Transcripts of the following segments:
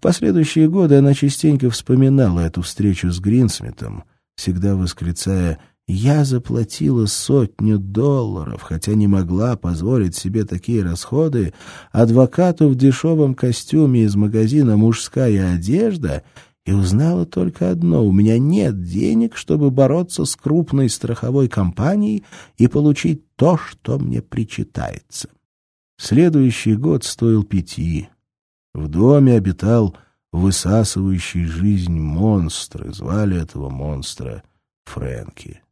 Последующие годы она частенько вспоминала эту встречу с Гринсмитом, всегда восклицая «Я заплатила сотню долларов, хотя не могла позволить себе такие расходы, адвокату в дешевом костюме из магазина «Мужская одежда» и узнала только одно — у меня нет денег, чтобы бороться с крупной страховой компанией и получить то, что мне причитается. Следующий год стоил пяти. В доме обитал высасывающий жизнь монстр, и звали этого монстра Фрэнки.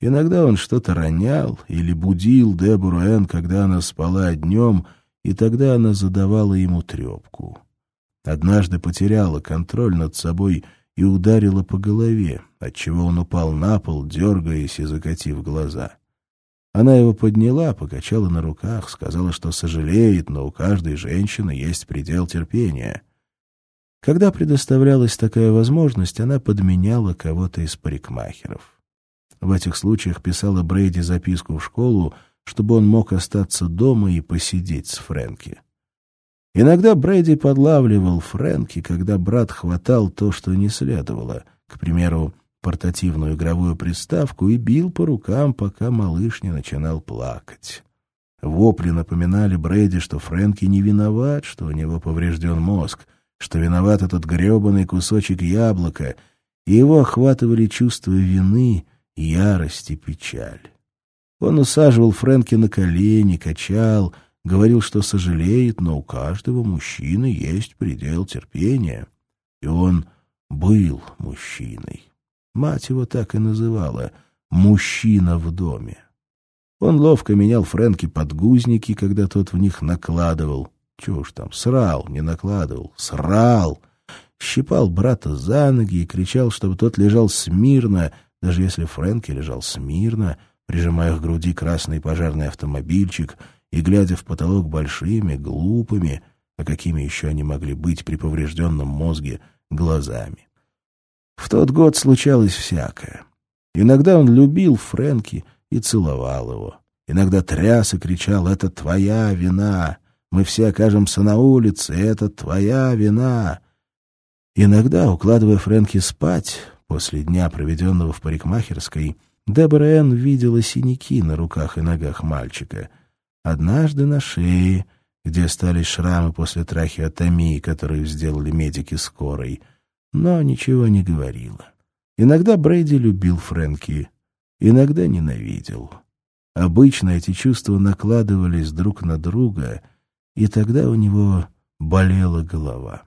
Иногда он что-то ронял или будил Дебору Энн, когда она спала днем, и тогда она задавала ему трепку. Однажды потеряла контроль над собой и ударила по голове, отчего он упал на пол, дергаясь и закатив глаза. Она его подняла, покачала на руках, сказала, что сожалеет, но у каждой женщины есть предел терпения. Когда предоставлялась такая возможность, она подменяла кого-то из парикмахеров. В этих случаях писала Брейди записку в школу, чтобы он мог остаться дома и посидеть с Фрэнки. Иногда Брэди подлавливал Фрэнки, когда брат хватал то, что не следовало, к примеру, портативную игровую приставку, и бил по рукам, пока малыш не начинал плакать. Вопли напоминали Брэди, что Фрэнки не виноват, что у него поврежден мозг, что виноват этот гребаный кусочек яблока, и его охватывали чувства вины, ярость и печаль. Он усаживал Фрэнки на колени, качал, говорил, что сожалеет, но у каждого мужчины есть предел терпения. И он был мужчиной. Мать его так и называла «мужчина в доме». Он ловко менял Фрэнки подгузники, когда тот в них накладывал. Чего уж там, срал, не накладывал, срал. Щипал брата за ноги и кричал, чтобы тот лежал смирно, даже если Фрэнки лежал смирно, прижимая к груди красный пожарный автомобильчик — и глядя в потолок большими, глупыми, а какими еще они могли быть при поврежденном мозге, глазами. В тот год случалось всякое. Иногда он любил Фрэнки и целовал его. Иногда тряс и кричал «Это твоя вина! Мы все окажемся на улице! Это твоя вина!» Иногда, укладывая Фрэнки спать, после дня, проведенного в парикмахерской, Дебора Энн видела синяки на руках и ногах мальчика — Однажды на шее, где остались шрамы после трахеотомии, которую сделали медики скорой, но ничего не говорила. Иногда Брейди любил Фрэнки, иногда ненавидел. Обычно эти чувства накладывались друг на друга, и тогда у него болела голова.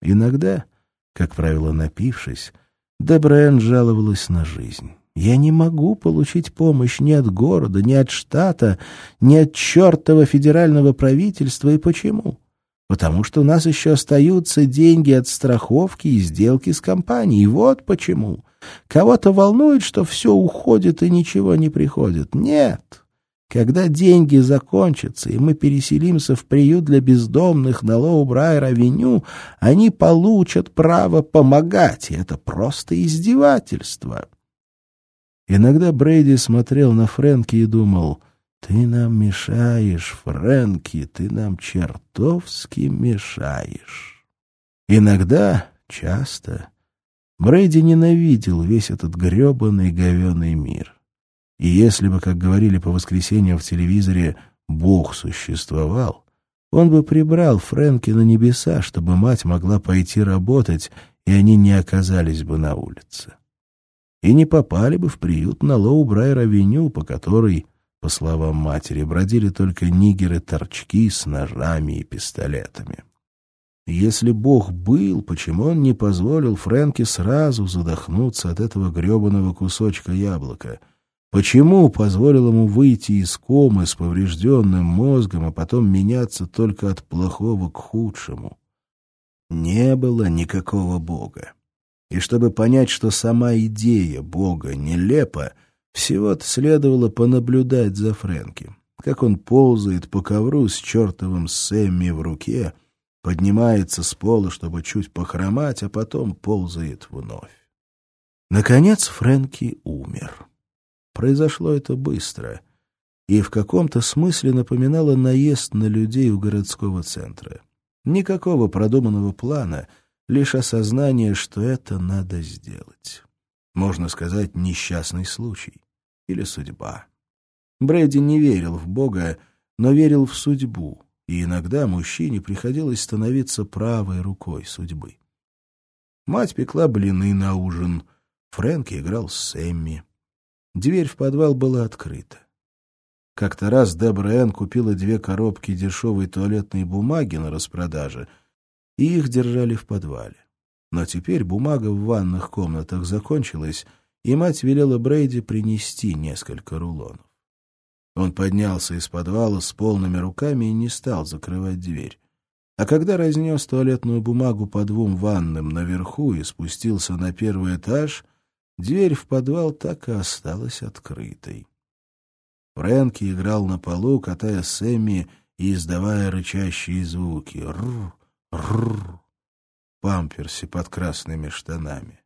Иногда, как правило напившись, Дебрен жаловалась на жизнь. Я не могу получить помощь ни от города, ни от штата, ни от чертова федерального правительства. И почему? Потому что у нас еще остаются деньги от страховки и сделки с компанией. Вот почему. Кого-то волнует, что все уходит и ничего не приходит. Нет. Когда деньги закончатся, и мы переселимся в приют для бездомных на Лоу-Брайер-авеню, они получат право помогать, и это просто издевательство. Иногда Брейди смотрел на Фрэнки и думал, «Ты нам мешаешь, Фрэнки, ты нам чертовски мешаешь». Иногда, часто, Брейди ненавидел весь этот гребаный говеный мир. И если бы, как говорили по воскресеньям в телевизоре, Бог существовал, он бы прибрал Фрэнки на небеса, чтобы мать могла пойти работать, и они не оказались бы на улице и не попали бы в приют на Лоу-Брайер-авеню, по которой, по словам матери, бродили только нигеры-торчки с ножами и пистолетами. Если Бог был, почему он не позволил Фрэнке сразу задохнуться от этого гребаного кусочка яблока? Почему позволил ему выйти из комы с поврежденным мозгом, а потом меняться только от плохого к худшему? Не было никакого Бога. И чтобы понять, что сама идея Бога нелепа, всего-то следовало понаблюдать за Фрэнки, как он ползает по ковру с чертовым Сэмми в руке, поднимается с пола, чтобы чуть похромать, а потом ползает вновь. Наконец Фрэнки умер. Произошло это быстро и в каком-то смысле напоминало наезд на людей у городского центра. Никакого продуманного плана, лишь осознание, что это надо сделать. Можно сказать, несчастный случай или судьба. Брэди не верил в Бога, но верил в судьбу, и иногда мужчине приходилось становиться правой рукой судьбы. Мать пекла блины на ужин, Фрэнки играл с Эмми. Дверь в подвал была открыта. Как-то раз Дебра Энн купила две коробки дешевой туалетной бумаги на распродаже, и их держали в подвале. Но теперь бумага в ванных комнатах закончилась, и мать велела Брейди принести несколько рулонов. Он поднялся из подвала с полными руками и не стал закрывать дверь. А когда разнес туалетную бумагу по двум ванным наверху и спустился на первый этаж, дверь в подвал так и осталась открытой. Фрэнки играл на полу, катая Сэмми и издавая рычащие звуки. Рр, рр, памперсе под красными штанами.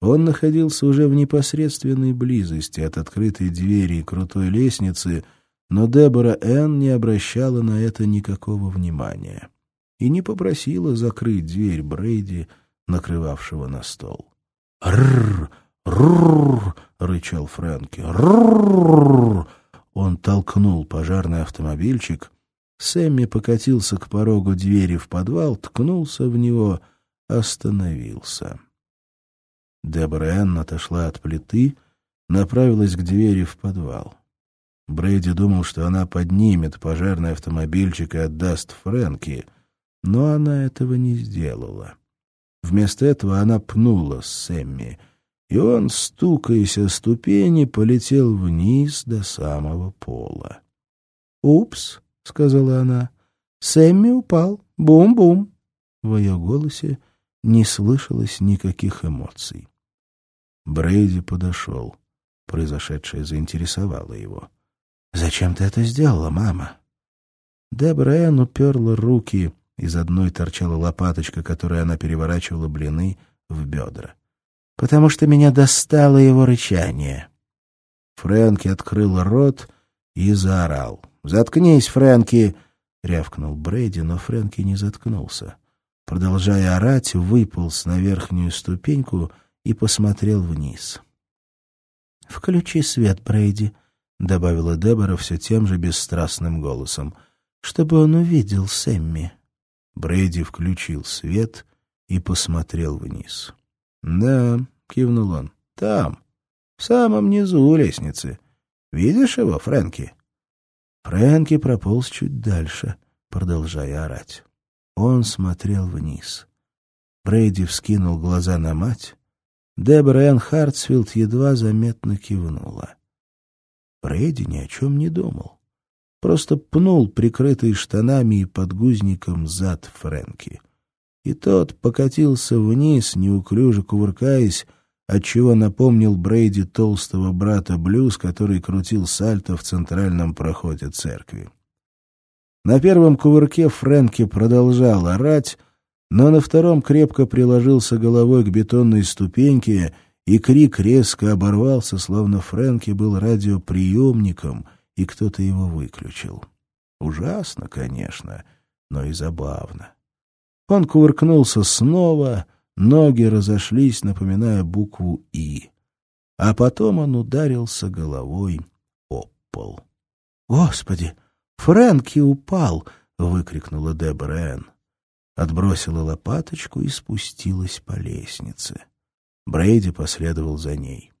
Он находился уже в непосредственной близости от открытой двери и крутой лестницы, но Дебора Энн не обращала на это никакого внимания и не попросила закрыть дверь Брейди, накрывавшего на стол. «Рррр! Рррр!» — рычал Фрэнки. «Рррр!» Он толкнул пожарный автомобильчик. Сэмми покатился к порогу двери в подвал, ткнулся в него, остановился. Дебора отошла от плиты, направилась к двери в подвал. Брейди думал, что она поднимет пожарный автомобильчик и отдаст Фрэнки, но она этого не сделала. Вместо этого она пнула Сэмми, и он, стукаясь о ступени, полетел вниз до самого пола. «Упс», — сказала она, — «Сэмми упал. Бум-бум». В ее голосе не слышалось никаких эмоций. Брейди подошел. Произошедшее заинтересовало его. «Зачем ты это сделала, мама?» Дебра Энн уперла руки, из одной торчала лопаточка, которой она переворачивала блины, в бедра. «Потому что меня достало его рычание». Фрэнки открыл рот и заорал. «Заткнись, Фрэнки!» — рявкнул Брейди, но Фрэнки не заткнулся. Продолжая орать, выполз на верхнюю ступеньку и посмотрел вниз. «Включи свет, Брейди», — добавила Дебора все тем же бесстрастным голосом, — «чтобы он увидел Сэмми». Брейди включил свет и посмотрел вниз. «Да», — кивнул он, — «там, в самом низу лестницы. Видишь его, Фрэнки?» Фрэнки прополз чуть дальше, продолжая орать. Он смотрел вниз. Брейди вскинул глаза на мать. Дебора Энн Хартсфилд едва заметно кивнула. Брейди ни о чем не думал. Просто пнул прикрытый штанами и подгузником зад Фрэнки. И тот покатился вниз, неуклюже кувыркаясь, отчего напомнил Брейди толстого брата Блюз, который крутил сальто в центральном проходе церкви. На первом кувырке Фрэнки продолжал орать, но на втором крепко приложился головой к бетонной ступеньке, и крик резко оборвался, словно Фрэнки был радиоприемником, и кто-то его выключил. Ужасно, конечно, но и забавно. Он кувыркнулся снова, ноги разошлись, напоминая букву «И». А потом он ударился головой об пол. «Господи!» «Фрэнки упал!» — выкрикнула Дебора Энн. Отбросила лопаточку и спустилась по лестнице. Брейди последовал за ней.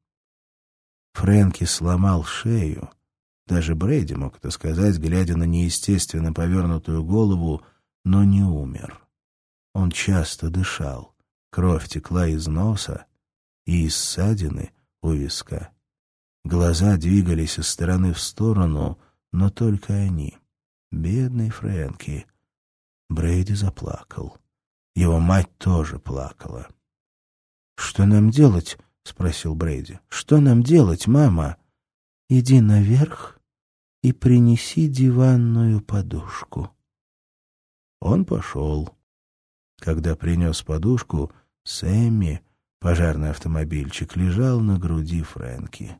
Фрэнки сломал шею. Даже Брейди мог это сказать, глядя на неестественно повернутую голову, но не умер. Он часто дышал. Кровь текла из носа и из ссадины у виска. Глаза двигались из стороны в сторону — но только они. Бедный Фрэнки. Брейди заплакал. Его мать тоже плакала. «Что нам делать?» — спросил Брейди. «Что нам делать, мама?» «Иди наверх и принеси диванную подушку». Он пошел. Когда принес подушку, Сэмми, пожарный автомобильчик, лежал на груди Фрэнки.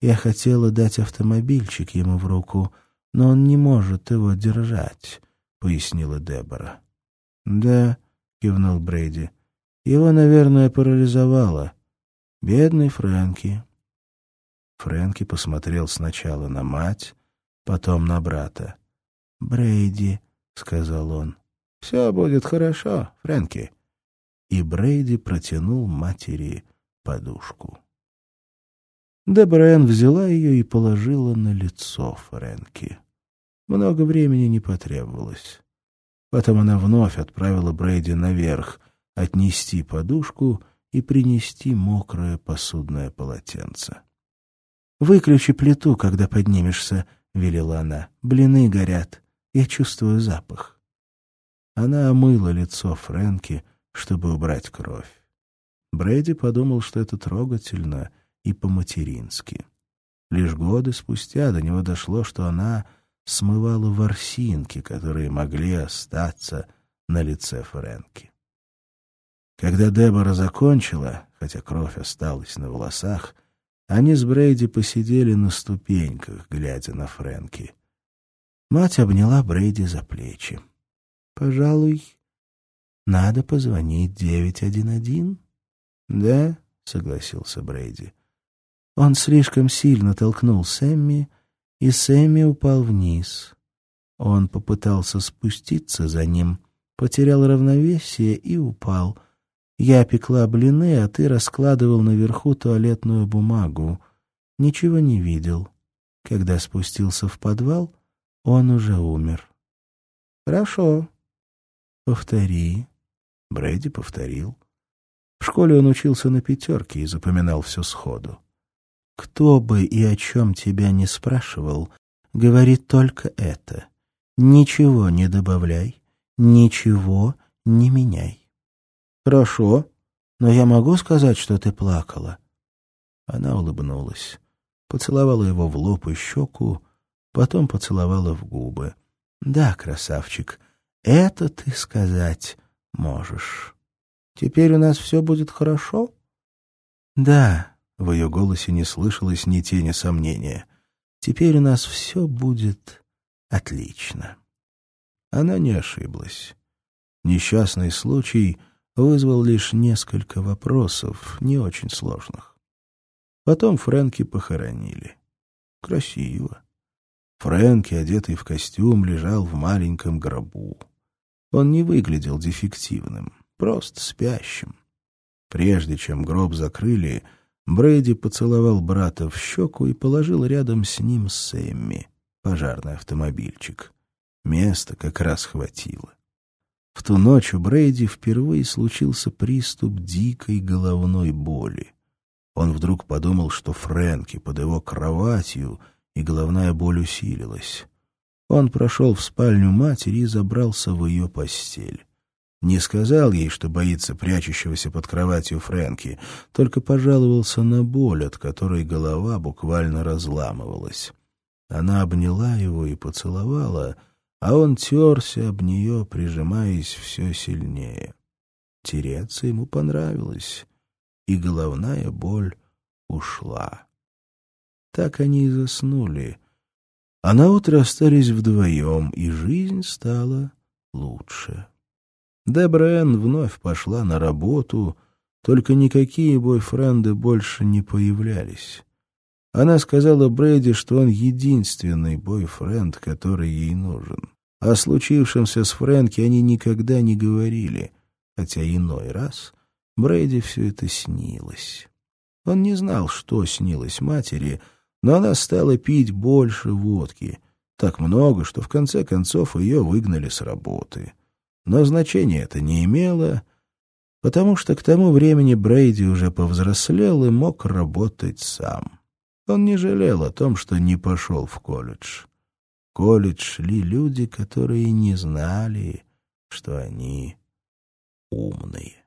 Я хотела дать автомобильчик ему в руку, но он не может его держать, — пояснила Дебора. «Да», — кивнул Брейди. «Его, наверное, парализовало. Бедный Фрэнки». Фрэнки посмотрел сначала на мать, потом на брата. «Брейди», — сказал он. «Все будет хорошо, Фрэнки». И Брейди протянул матери подушку. Дебрен взяла ее и положила на лицо Фрэнки. Много времени не потребовалось. Потом она вновь отправила Брейди наверх отнести подушку и принести мокрое посудное полотенце. «Выключи плиту, когда поднимешься», — велела она. «Блины горят. Я чувствую запах». Она омыла лицо Фрэнки, чтобы убрать кровь. Брэди подумал, что это трогательно и по-матерински. Лишь годы спустя до него дошло, что она смывала ворсинки, которые могли остаться на лице Фрэнки. Когда Дебора закончила, хотя кровь осталась на волосах, они с Брейди посидели на ступеньках, глядя на Фрэнки. Мать обняла Брейди за плечи. «Пожалуй, надо позвонить 911?» «Да», — согласился Брейди. Он слишком сильно толкнул Сэмми, и Сэмми упал вниз. Он попытался спуститься за ним, потерял равновесие и упал — я пекла блины, а ты раскладывал наверху туалетную бумагу. Ничего не видел. Когда спустился в подвал, он уже умер. Хорошо. Повтори. Брэди повторил. В школе он учился на пятерке и запоминал все сходу. Кто бы и о чем тебя не спрашивал, говори только это. Ничего не добавляй, ничего не меняй. «Хорошо, но я могу сказать, что ты плакала?» Она улыбнулась, поцеловала его в лоб и щеку, потом поцеловала в губы. «Да, красавчик, это ты сказать можешь. Теперь у нас все будет хорошо?» «Да», — в ее голосе не слышалось ни тени сомнения. «Теперь у нас все будет отлично». Она не ошиблась. Несчастный случай — вызвал лишь несколько вопросов, не очень сложных. Потом Фрэнки похоронили. Красиво. Фрэнки, одетый в костюм, лежал в маленьком гробу. Он не выглядел дефективным, просто спящим. Прежде чем гроб закрыли, Брейди поцеловал брата в щеку и положил рядом с ним Сэмми, пожарный автомобильчик. Места как раз хватило. В ту ночь у Брейди впервые случился приступ дикой головной боли. Он вдруг подумал, что Фрэнки под его кроватью, и головная боль усилилась. Он прошел в спальню матери и забрался в ее постель. Не сказал ей, что боится прячущегося под кроватью Фрэнки, только пожаловался на боль, от которой голова буквально разламывалась. Она обняла его и поцеловала — а он терся об нее, прижимаясь все сильнее. Тереться ему понравилось, и головная боль ушла. Так они и заснули, а наутро остались вдвоем, и жизнь стала лучше. Дебрен вновь пошла на работу, только никакие бойфренды больше не появлялись. Она сказала Брэди, что он единственный бойфренд, который ей нужен. О случившемся с Фрэнки они никогда не говорили, хотя иной раз Брэди все это снилось. Он не знал, что снилось матери, но она стала пить больше водки, так много, что в конце концов ее выгнали с работы. Но значения это не имело, потому что к тому времени Брейди уже повзрослел и мог работать сам. Он не жалел о том, что не пошел в колледж. В колледж шли люди, которые не знали, что они умные.